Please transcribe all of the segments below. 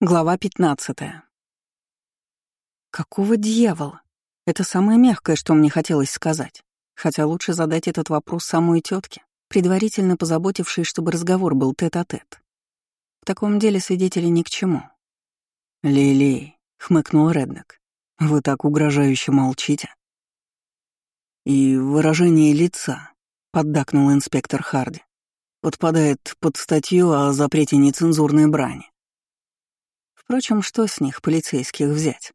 Глава 15. Какого дьявола? Это самое мягкое, что мне хотелось сказать. Хотя лучше задать этот вопрос самой тетке, предварительно позаботившей, чтобы разговор был тет-а-тет. -тет. В таком деле свидетели ни к чему. «Лили», — хмыкнул Реднек, — «вы так угрожающе молчите». «И выражение лица», — поддакнул инспектор Харди, — «подпадает под статью о запрете нецензурной брани. Впрочем, что с них, полицейских, взять?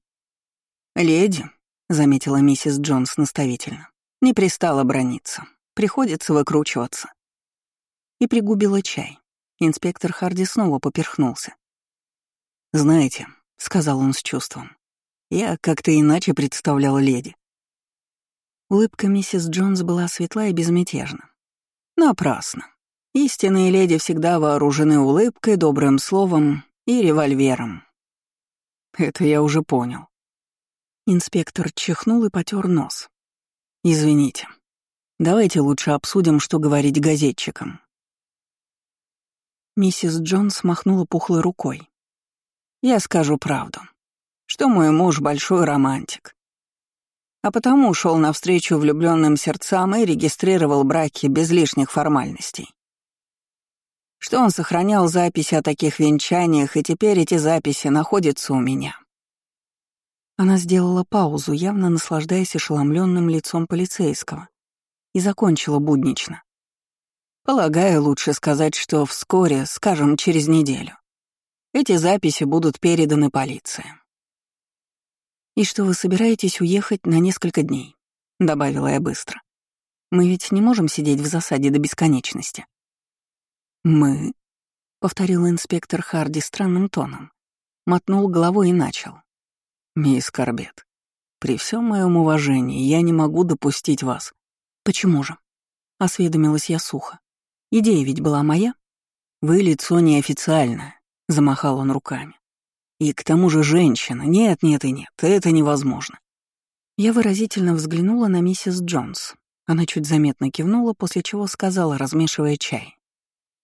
«Леди», — заметила миссис Джонс наставительно, — «не пристала брониться. Приходится выкручиваться». И пригубила чай. Инспектор Харди снова поперхнулся. «Знаете», — сказал он с чувством, — «я как-то иначе представлял леди». Улыбка миссис Джонс была светла и безмятежна. Напрасно. Истинные леди всегда вооружены улыбкой, добрым словом и револьвером. Это я уже понял. Инспектор чихнул и потер нос. Извините. Давайте лучше обсудим, что говорить газетчикам. Миссис Джонс махнула пухлой рукой. Я скажу правду, что мой муж большой романтик. А потому ушел навстречу влюбленным сердцам и регистрировал браки без лишних формальностей что он сохранял записи о таких венчаниях, и теперь эти записи находятся у меня. Она сделала паузу, явно наслаждаясь ошеломленным лицом полицейского, и закончила буднично. Полагаю, лучше сказать, что вскоре, скажем, через неделю, эти записи будут переданы полиции. «И что вы собираетесь уехать на несколько дней?» — добавила я быстро. «Мы ведь не можем сидеть в засаде до бесконечности». «Мы?» — повторил инспектор Харди странным тоном. Мотнул головой и начал. «Мисс Корбет, при всем моем уважении я не могу допустить вас». «Почему же?» — осведомилась я сухо. «Идея ведь была моя?» «Вы лицо неофициальное», — замахал он руками. «И к тому же женщина. Нет, нет и нет, это невозможно». Я выразительно взглянула на миссис Джонс. Она чуть заметно кивнула, после чего сказала, размешивая чай.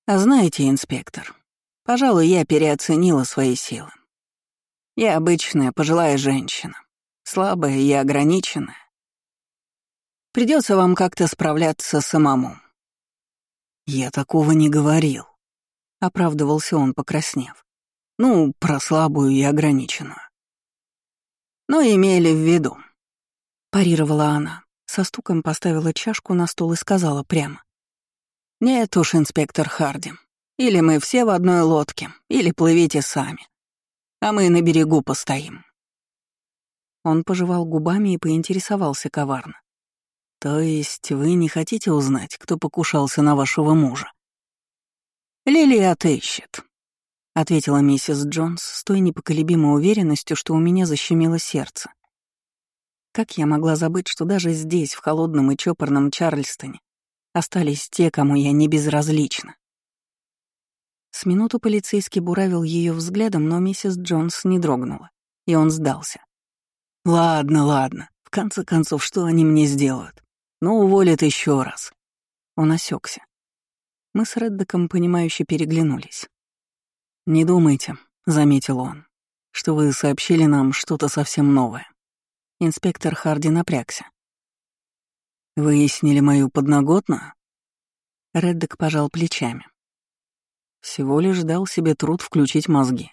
А знаете, инспектор, пожалуй, я переоценила свои силы. Я обычная пожилая женщина, слабая и ограниченная. Придется вам как-то справляться самому. Я такого не говорил, оправдывался он, покраснев. Ну, про слабую и ограниченную. Но имели в виду, парировала она, со стуком поставила чашку на стол и сказала прямо. «Нет уж, инспектор Харди. Или мы все в одной лодке, или плывите сами. А мы на берегу постоим». Он пожевал губами и поинтересовался коварно. «То есть вы не хотите узнать, кто покушался на вашего мужа?» «Лили отыщет», — ответила миссис Джонс с той непоколебимой уверенностью, что у меня защемило сердце. Как я могла забыть, что даже здесь, в холодном и чопорном Чарльстоне, Остались те, кому я не безразлична. С минуту полицейский буравил ее взглядом, но миссис Джонс не дрогнула, и он сдался. «Ладно, ладно. В конце концов, что они мне сделают? Ну, уволят еще раз». Он осекся. Мы с Реддеком, понимающе переглянулись. «Не думайте», — заметил он, — «что вы сообщили нам что-то совсем новое». Инспектор Харди напрягся. Выяснили мою подноготную? Реддек пожал плечами. Всего лишь дал себе труд включить мозги.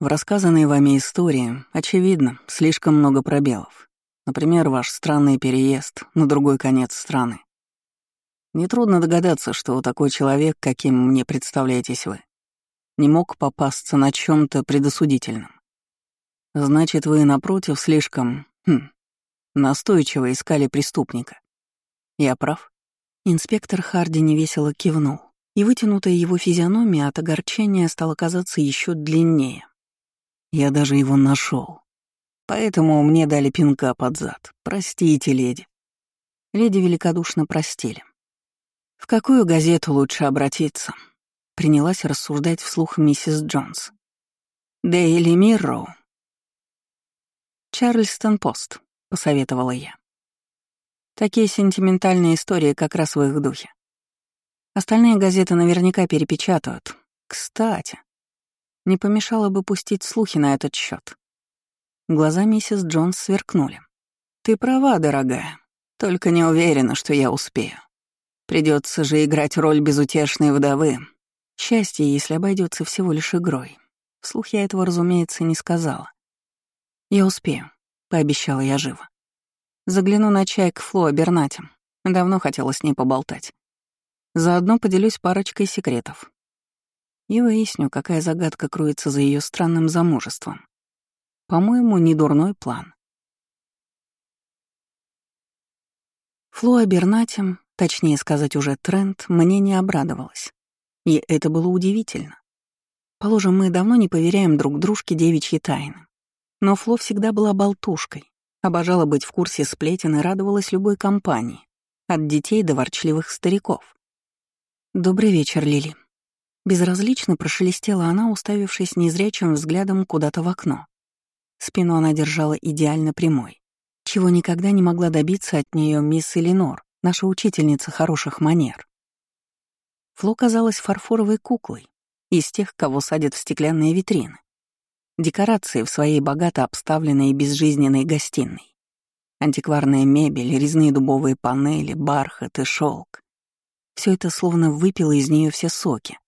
В рассказанной вами истории, очевидно, слишком много пробелов. Например, ваш странный переезд на другой конец страны. Нетрудно догадаться, что такой человек, каким мне представляетесь вы, не мог попасться на чем то предосудительном. Значит, вы, напротив, слишком, хм, настойчиво искали преступника. Я прав?» Инспектор Харди невесело кивнул, и вытянутая его физиономия от огорчения стала казаться еще длиннее. Я даже его нашел. Поэтому мне дали пинка под зад. Простите, леди. Леди великодушно простили. В какую газету лучше обратиться? Принялась рассуждать вслух миссис Джонс. Дейли Мирроу. Чарльстон Пост, посоветовала я. Такие сентиментальные истории как раз в их духе. Остальные газеты наверняка перепечатают. Кстати. Не помешало бы пустить слухи на этот счет. Глаза миссис Джонс сверкнули. «Ты права, дорогая. Только не уверена, что я успею. Придется же играть роль безутешной вдовы. Счастье, если обойдется всего лишь игрой. Вслух я этого, разумеется, не сказала. «Я успею», — пообещала я живо. Загляну на чай к Фло Бернатем. Давно хотела с ней поболтать. Заодно поделюсь парочкой секретов. И выясню, какая загадка кроется за ее странным замужеством. По-моему, не дурной план. Флоа Бернатем, точнее сказать уже Трент, мне не обрадовалась. И это было удивительно. Положим, мы давно не поверяем друг дружке девичьи тайны. Но Фло всегда была болтушкой, обожала быть в курсе сплетен и радовалась любой компании, от детей до ворчливых стариков. «Добрый вечер, Лили». Безразлично прошелестела она, уставившись незрячим взглядом куда-то в окно. Спину она держала идеально прямой, чего никогда не могла добиться от нее мисс Эленор, наша учительница хороших манер. Фло казалась фарфоровой куклой, из тех, кого садят в стеклянные витрины. Декорации в своей богато обставленной безжизненной гостиной. Антикварная мебель, резные дубовые панели, бархат и шелк. Все это словно выпило из нее все соки.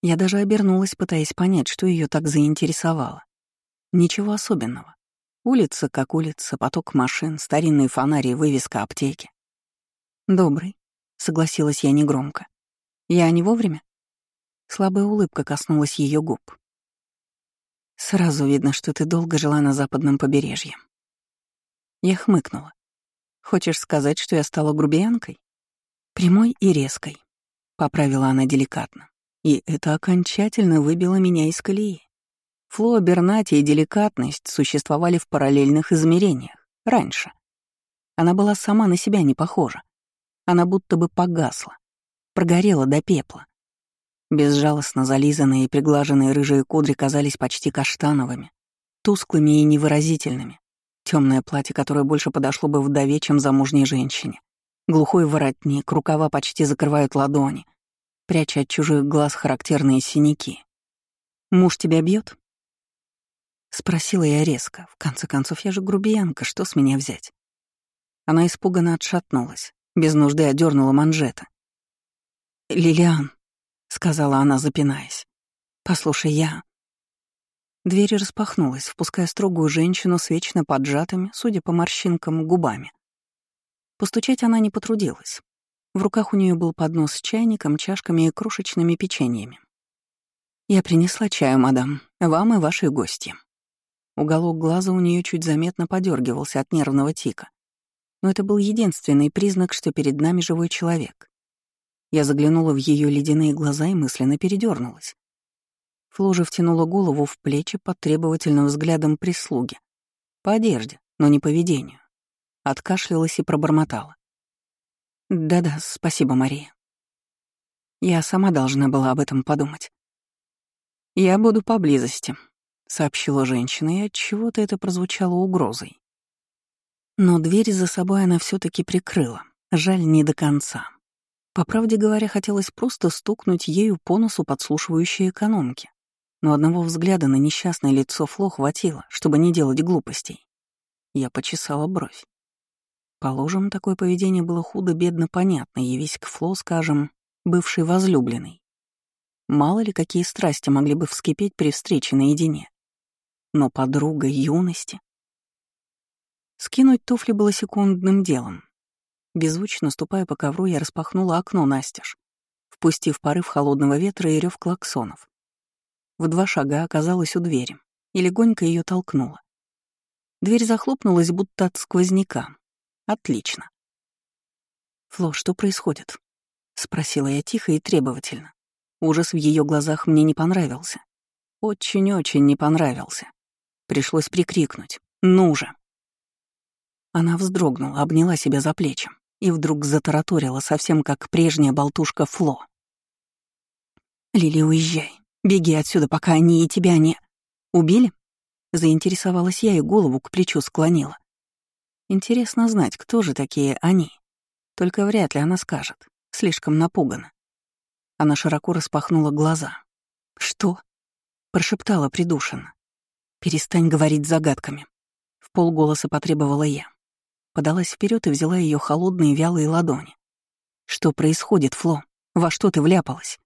Я даже обернулась, пытаясь понять, что ее так заинтересовало. Ничего особенного. Улица как улица, поток машин, старинные фонари, вывеска аптеки. «Добрый», — согласилась я негромко. «Я не вовремя?» Слабая улыбка коснулась ее губ. «Сразу видно, что ты долго жила на западном побережье». Я хмыкнула. «Хочешь сказать, что я стала грубиянкой?» Прямой и резкой, поправила она деликатно. И это окончательно выбило меня из колеи. Фло, Бернати и деликатность существовали в параллельных измерениях, раньше. Она была сама на себя не похожа. Она будто бы погасла, прогорела до пепла. Безжалостно зализанные и приглаженные рыжие кудри казались почти каштановыми, тусклыми и невыразительными. Темное платье, которое больше подошло бы вдове, чем замужней женщине. Глухой воротник, рукава почти закрывают ладони, пряча от чужих глаз характерные синяки. «Муж тебя бьет? Спросила я резко. В конце концов, я же грубиянка, что с меня взять? Она испуганно отшатнулась, без нужды одернула манжеты. «Лилиан», — сказала она, запинаясь, — «послушай, я...» Дверь распахнулась, впуская строгую женщину с вечно поджатыми, судя по морщинкам, губами. Постучать она не потрудилась. В руках у нее был поднос с чайником, чашками и крошечными печеньями. «Я принесла чаю, мадам, вам и вашей гости». Уголок глаза у нее чуть заметно подергивался от нервного тика. Но это был единственный признак, что перед нами живой человек. Я заглянула в ее ледяные глаза и мысленно передернулась. Фло втянула голову в плечи под требовательным взглядом прислуги. По одежде, но не по поведению откашлялась и пробормотала. «Да-да, спасибо, Мария. Я сама должна была об этом подумать. Я буду поблизости», — сообщила женщина, и от чего то это прозвучало угрозой. Но дверь за собой она все таки прикрыла, жаль, не до конца. По правде говоря, хотелось просто стукнуть ею по носу подслушивающей экономки. Но одного взгляда на несчастное лицо Фло хватило, чтобы не делать глупостей. Я почесала бровь. Положим, такое поведение было худо-бедно понятно, явись к Фло, скажем, бывший возлюбленный. Мало ли, какие страсти могли бы вскипеть при встрече наедине. Но подруга юности... Скинуть туфли было секундным делом. Беззвучно ступая по ковру, я распахнула окно настежь, впустив порыв холодного ветра и рев клаксонов. В два шага оказалась у двери и легонько ее толкнула. Дверь захлопнулась, будто от сквозняка, Отлично. «Фло, что происходит?» — спросила я тихо и требовательно. Ужас в ее глазах мне не понравился. Очень-очень не понравился. Пришлось прикрикнуть. «Ну же!» Она вздрогнула, обняла себя за плечи и вдруг затараторила, совсем как прежняя болтушка Фло. «Лили, уезжай. Беги отсюда, пока они и тебя не...» «Убили?» Заинтересовалась я и голову к плечу склонила. Интересно знать, кто же такие они. Только вряд ли она скажет. Слишком напугана. Она широко распахнула глаза. «Что?» — прошептала придушенно. «Перестань говорить загадками», — в полголоса потребовала я. Подалась вперед и взяла ее холодные вялые ладони. «Что происходит, Фло? Во что ты вляпалась?»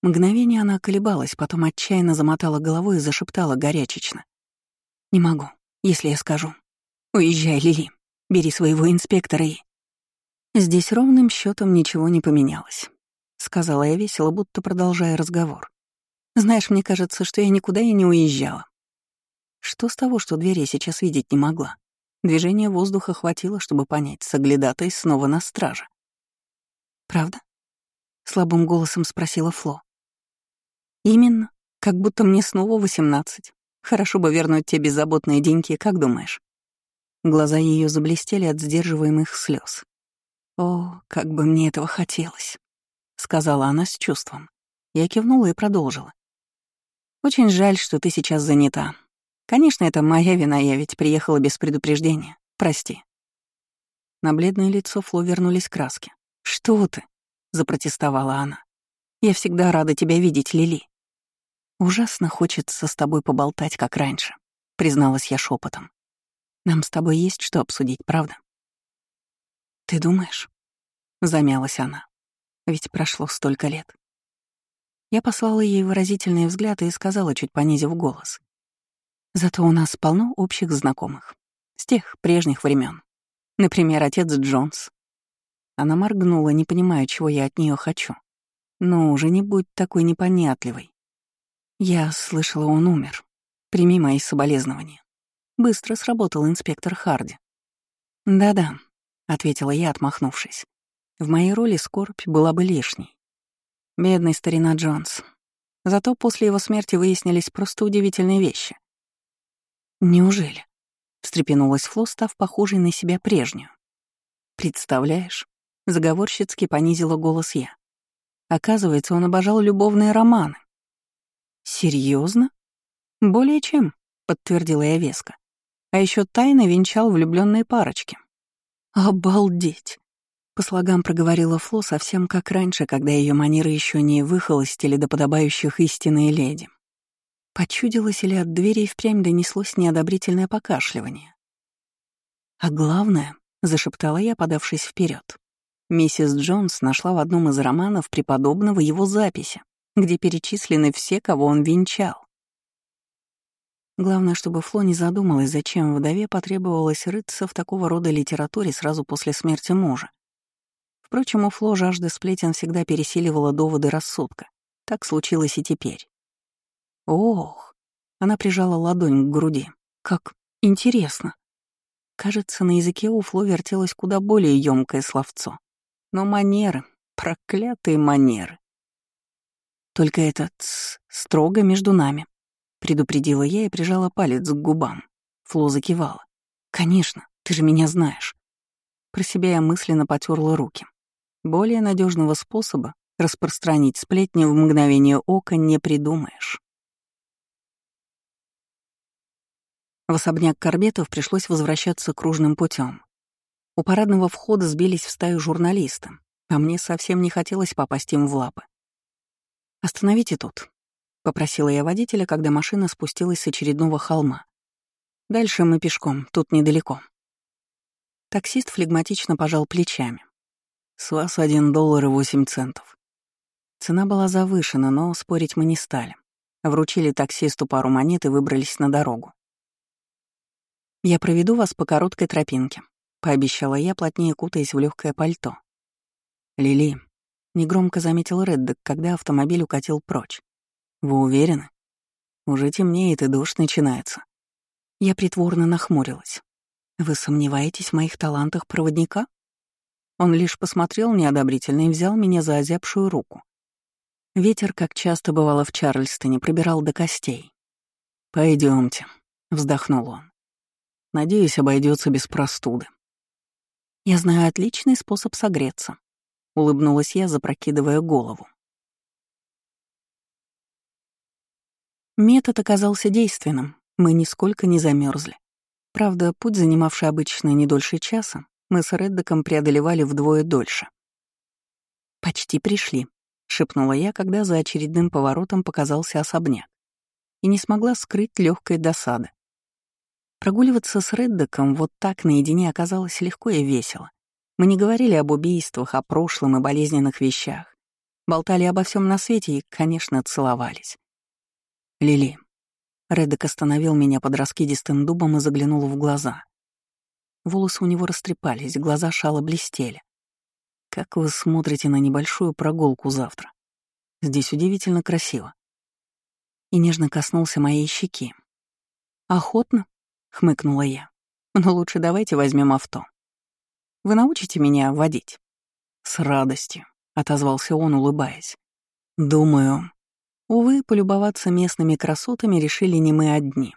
Мгновение она колебалась, потом отчаянно замотала головой и зашептала горячечно. «Не могу, если я скажу. Уезжай, Лили, бери своего инспектора и...» Здесь ровным счетом ничего не поменялось, сказала я весело, будто продолжая разговор. Знаешь, мне кажется, что я никуда и не уезжала. Что с того, что дверь я сейчас видеть не могла? Движение воздуха хватило, чтобы понять, соглядатай снова на страже. «Правда?» — слабым голосом спросила Фло. Именно, как будто мне снова восемнадцать. Хорошо бы вернуть те беззаботные деньги, как думаешь? Глаза ее заблестели от сдерживаемых слез. О, как бы мне этого хотелось, сказала она с чувством. Я кивнула и продолжила. Очень жаль, что ты сейчас занята. Конечно, это моя вина, я ведь приехала без предупреждения. Прости. На бледное лицо Фло вернулись краски. «Что ты?» — запротестовала она. «Я всегда рада тебя видеть, Лили. «Ужасно хочется с тобой поболтать, как раньше», — призналась я шепотом. «Нам с тобой есть что обсудить, правда?» «Ты думаешь?» — замялась она. «Ведь прошло столько лет». Я послала ей выразительный взгляд и сказала, чуть понизив голос. «Зато у нас полно общих знакомых. С тех прежних времен. Например, отец Джонс». Она моргнула, не понимая, чего я от нее хочу. «Ну уже не будь такой непонятливой. Я слышала, он умер. Прими мои соболезнования. Быстро сработал инспектор Харди. Да-да, ответила я, отмахнувшись. В моей роли скорбь была бы лишней. Бедный старина Джонс. Зато после его смерти выяснились просто удивительные вещи. Неужели? встрепенулась Фло, став похожей на себя прежнюю. Представляешь? Заговорщицки понизила голос я. Оказывается, он обожал любовные романы. Серьезно? Более чем, подтвердила я веско. А еще тайно венчал влюбленные парочки. Обалдеть! По слогам проговорила Фло совсем как раньше, когда ее манеры еще не выхолостили до подобающих истинной леди. Почудилось или от двери и впрямь донеслось неодобрительное покашливание. «А главное», — зашептала я, подавшись вперед, миссис Джонс нашла в одном из романов преподобного его записи, где перечислены все, кого он венчал. Главное, чтобы Фло не задумалась, зачем вдове потребовалось рыться в такого рода литературе сразу после смерти мужа. Впрочем, у Фло жажда сплетен всегда пересиливала доводы рассудка. Так случилось и теперь. Ох, она прижала ладонь к груди. Как интересно. Кажется, на языке у Фло вертелось куда более ёмкое словцо. Но манеры, проклятые манеры. Только это тс, строго между нами. Предупредила я и прижала палец к губам. Фло закивала. «Конечно, ты же меня знаешь». Про себя я мысленно потерла руки. Более надежного способа распространить сплетни в мгновение ока не придумаешь. В особняк Корбетов пришлось возвращаться кружным путем. У парадного входа сбились в стаю журналисты, а мне совсем не хотелось попасть им в лапы. «Остановите тут», — попросила я водителя, когда машина спустилась с очередного холма. «Дальше мы пешком, тут недалеко». Таксист флегматично пожал плечами. «С вас один доллар и восемь центов». Цена была завышена, но спорить мы не стали. Вручили таксисту пару монет и выбрались на дорогу. «Я проведу вас по короткой тропинке», — пообещала я, плотнее кутаясь в легкое пальто. «Лили, Негромко заметил Реддок, когда автомобиль укатил прочь. «Вы уверены? Уже темнеет и дождь начинается». Я притворно нахмурилась. «Вы сомневаетесь в моих талантах проводника?» Он лишь посмотрел неодобрительно и взял меня за озябшую руку. Ветер, как часто бывало в Чарльстоне, пробирал до костей. Пойдемте, вздохнул он. «Надеюсь, обойдется без простуды». «Я знаю отличный способ согреться», улыбнулась я, запрокидывая голову. Метод оказался действенным, мы нисколько не замерзли. Правда, путь, занимавший обычно не дольше часа, мы с Реддоком преодолевали вдвое дольше. «Почти пришли», — шепнула я, когда за очередным поворотом показался особняк, и не смогла скрыть легкой досады. Прогуливаться с Реддоком вот так наедине оказалось легко и весело. Мы не говорили об убийствах, о прошлом и болезненных вещах. Болтали обо всем на свете и, конечно, целовались. «Лили». Реддок остановил меня под раскидистым дубом и заглянул в глаза. Волосы у него растрепались, глаза шало блестели. «Как вы смотрите на небольшую прогулку завтра? Здесь удивительно красиво». И нежно коснулся моей щеки. «Охотно?» — хмыкнула я. «Но лучше давайте возьмем авто. Вы научите меня водить?» «С радостью», — отозвался он, улыбаясь. «Думаю...» Увы, полюбоваться местными красотами решили не мы одни.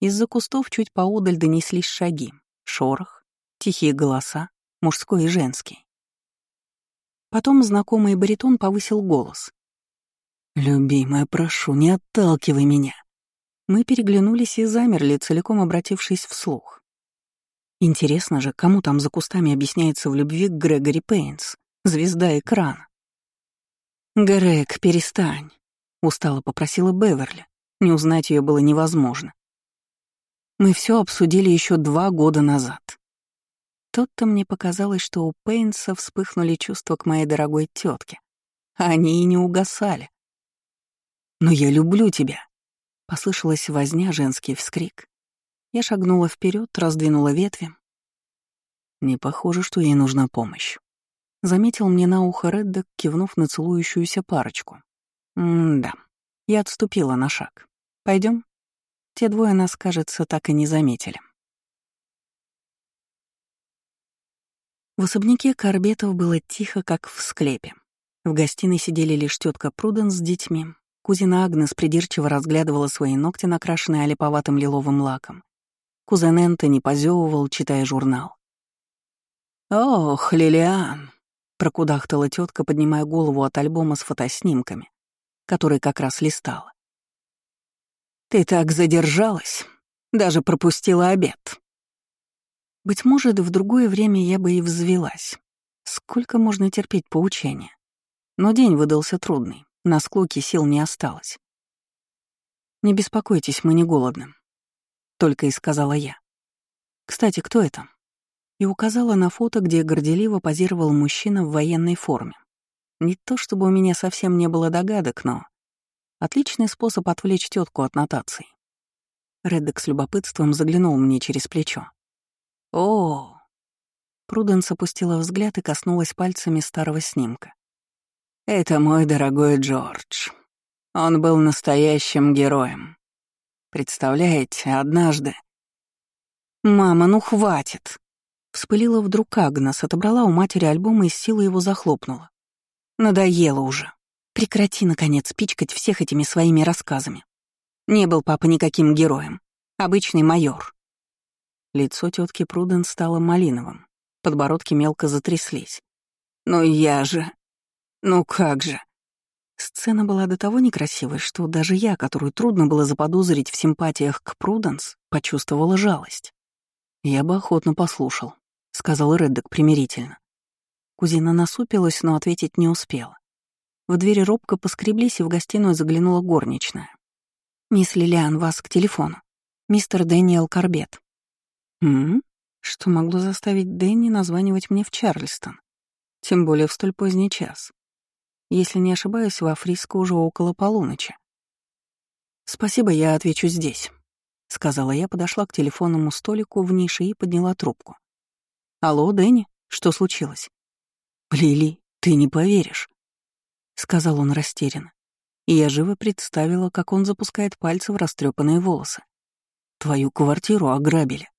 Из-за кустов чуть поодаль донеслись шаги, шорох, тихие голоса, мужской и женский. Потом знакомый баритон повысил голос. «Любимая, прошу, не отталкивай меня». Мы переглянулись и замерли, целиком обратившись вслух. Интересно же, кому там за кустами объясняется в любви Грегори Пейнс, звезда экрана? «Грег, перестань», — устало попросила Беверли. Не узнать ее было невозможно. Мы все обсудили еще два года назад. Тот-то мне показалось, что у Пейнса вспыхнули чувства к моей дорогой тетке. Они и не угасали. «Но я люблю тебя», Послышалась возня, женский вскрик. Я шагнула вперед, раздвинула ветви. Не похоже, что ей нужна помощь. Заметил мне на ухо Реддок, кивнув на целующуюся парочку. М-да. Я отступила на шаг. Пойдем. Те двое нас, кажется, так и не заметили. В особняке Корбетов было тихо, как в склепе. В гостиной сидели лишь тетка Пруден с детьми, Кузина Агнес придирчиво разглядывала свои ногти, накрашенные олиповатым лиловым лаком. Кузен Энтони позевывал, читая журнал. «Ох, Лилиан!» — прокудахтала тетка, поднимая голову от альбома с фотоснимками, который как раз листала. «Ты так задержалась, даже пропустила обед». Быть может, в другое время я бы и взвелась. Сколько можно терпеть поучения? Но день выдался трудный. На склоке сил не осталось. «Не беспокойтесь, мы не голодны», — только и сказала я. «Кстати, кто это?» И указала на фото, где горделиво позировал мужчина в военной форме. Не то чтобы у меня совсем не было догадок, но... Отличный способ отвлечь тетку от нотаций. Реддек с любопытством заглянул мне через плечо. «О!» Пруденс опустила взгляд и коснулась пальцами старого снимка. Это мой дорогой Джордж. Он был настоящим героем. Представляете, однажды... «Мама, ну хватит!» Вспылила вдруг Агнес, отобрала у матери альбом и с силой его захлопнула. «Надоело уже. Прекрати, наконец, пичкать всех этими своими рассказами. Не был папа никаким героем. Обычный майор». Лицо тетки Пруден стало малиновым, подбородки мелко затряслись. «Но я же...» Ну как же. Сцена была до того некрасивой, что даже я, которую трудно было заподозрить в симпатиях к Пруденс, почувствовала жалость. «Я бы охотно послушал», — сказал Реддок примирительно. Кузина насупилась, но ответить не успела. В двери робко поскреблись, и в гостиную заглянула горничная. «Мисс Лилиан, вас к телефону. Мистер Дэниел Корбет». «М? Что могло заставить Дэнни названивать мне в Чарльстон? Тем более в столь поздний час. Если не ошибаюсь, во Фриско уже около полуночи. «Спасибо, я отвечу здесь», — сказала я, подошла к телефонному столику в нише и подняла трубку. «Алло, Дэнни, что случилось?» «Лили, ты не поверишь», — сказал он растерянно. И я живо представила, как он запускает пальцы в растрепанные волосы. «Твою квартиру ограбили».